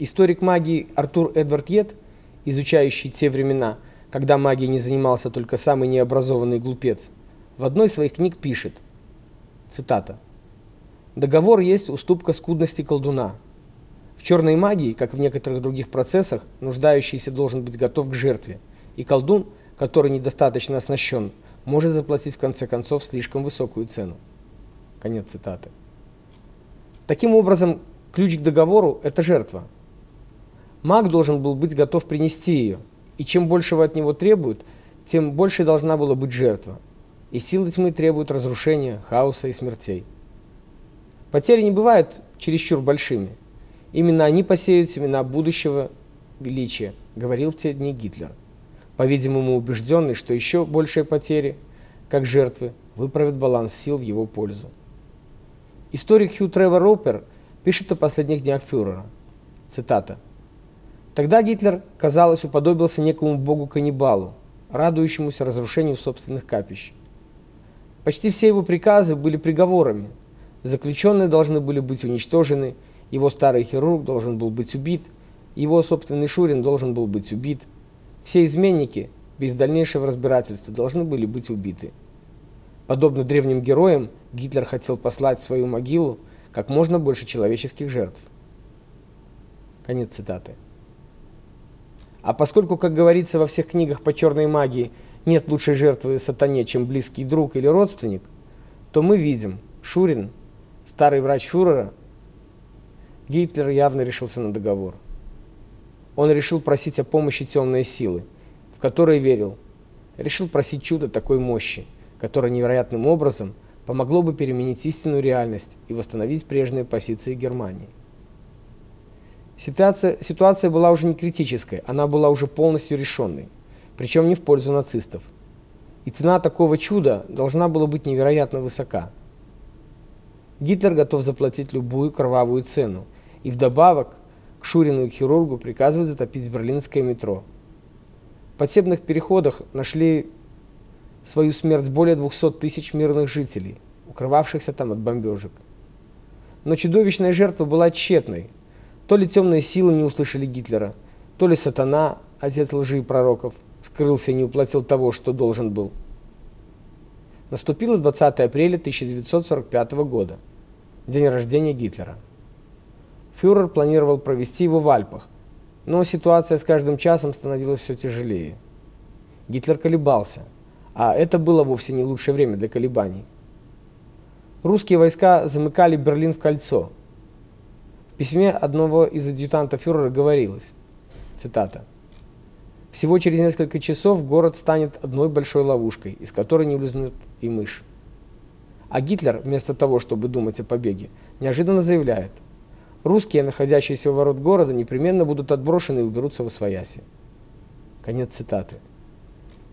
Историк магии Артур Эдвард Йет, изучающий те времена, когда магией не занимался только самый необразованный глупец, в одной из своих книг пишет, цитата, «Договор есть уступка скудности колдуна. В черной магии, как в некоторых других процессах, нуждающийся должен быть готов к жертве, и колдун, который недостаточно оснащен, может заплатить в конце концов слишком высокую цену». Конец цитаты. Таким образом, ключ к договору это жертва. Маг должен был быть готов принести ее, и чем большего от него требуют, тем больше должна была быть жертва. И силы тьмы требуют разрушения, хаоса и смертей. Потери не бывают чересчур большими. Именно они посеют семена будущего величия, говорил в те дни Гитлер. По-видимому, убежденный, что еще большие потери, как жертвы, выправят баланс сил в его пользу. Историк Хью Тревор Ропер пишет о последних днях фюрера. Цитата. Тогда Гитлер, казалось, уподобился некому богу-каннибалу, радующемуся разрушению собственных капищ. Почти все его приказы были приговорами. Заключенные должны были быть уничтожены, его старый хирург должен был быть убит, его собственный Шурин должен был быть убит. Все изменники без дальнейшего разбирательства должны были быть убиты. Подобно древним героям, Гитлер хотел послать в свою могилу как можно больше человеческих жертв. Конец цитаты. А поскольку, как говорится во всех книгах по черной магии, нет лучшей жертвы сатане, чем близкий друг или родственник, то мы видим, Шурин, старый врач фюрера, Гитлер явно решился на договор. Он решил просить о помощи темной силы, в которой верил. Решил просить чудо такой мощи, которое невероятным образом помогло бы переменить истинную реальность и восстановить прежние позиции Германии. Ситуация, ситуация была уже не критической, она была уже полностью решенной, причем не в пользу нацистов. И цена такого чуда должна была быть невероятно высока. Гитлер готов заплатить любую кровавую цену, и вдобавок к Шурину и хирургу приказывает затопить берлинское метро. В подземных переходах нашли свою смерть более 200 тысяч мирных жителей, укрывавшихся там от бомбежек. Но чудовищная жертва была тщетной. То ли темные силы не услышали Гитлера, то ли сатана, отец лжи и пророков, скрылся и не уплатил того, что должен был. Наступило 20 апреля 1945 года, день рождения Гитлера. Фюрер планировал провести его в Альпах, но ситуация с каждым часом становилась все тяжелее. Гитлер колебался, а это было вовсе не лучшее время для колебаний. Русские войска замыкали Берлин в кольцо, письме одного из адъютантов фюрера говорилось, цитата, «Всего через несколько часов город станет одной большой ловушкой, из которой не улизнут и мышь». А Гитлер, вместо того, чтобы думать о побеге, неожиданно заявляет, «Русские, находящиеся у ворот города, непременно будут отброшены и уберутся во свояси». Конец цитаты.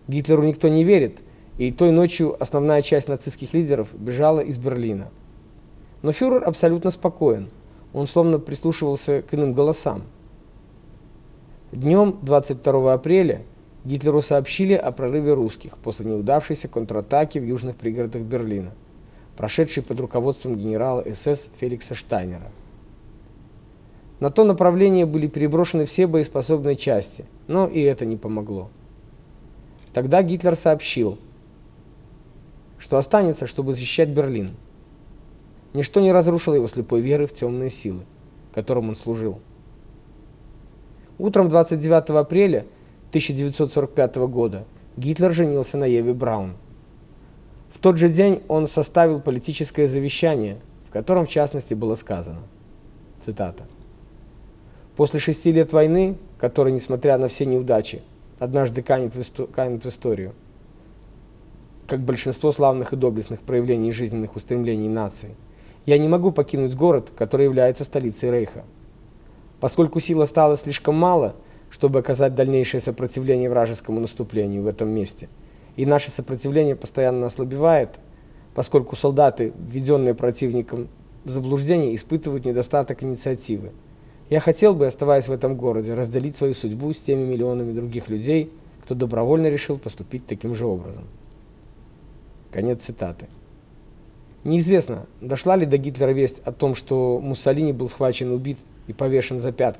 Гитлеру никто не верит, и той ночью основная часть нацистских лидеров бежала из Берлина. Но фюрер абсолютно спокоен он словно прислушивался к иным голосам. Днем 22 апреля Гитлеру сообщили о прорыве русских после неудавшейся контратаки в южных пригородах Берлина, прошедшей под руководством генерала СС Феликса Штайнера. На то направление были переброшены все боеспособные части, но и это не помогло. Тогда Гитлер сообщил, что останется, чтобы защищать Берлин. Ничто не разрушило его слепой веры в темные силы, которым он служил. Утром 29 апреля 1945 года Гитлер женился на Еве Браун. В тот же день он составил политическое завещание, в котором в частности было сказано, цитата, «После шести лет войны, которая, несмотря на все неудачи, однажды канет в, канет в историю, как большинство славных и доблестных проявлений жизненных устремлений нации, я не могу покинуть город, который является столицей Рейха. Поскольку сила стала слишком мало, чтобы оказать дальнейшее сопротивление вражескому наступлению в этом месте, и наше сопротивление постоянно ослабевает, поскольку солдаты, введенные противником в заблуждение, испытывают недостаток инициативы. Я хотел бы, оставаясь в этом городе, разделить свою судьбу с теми миллионами других людей, кто добровольно решил поступить таким же образом. Конец цитаты. Неизвестно, дошла ли до Гитлера весть о том, что Муссолини был схвачен убит и повешен за пятки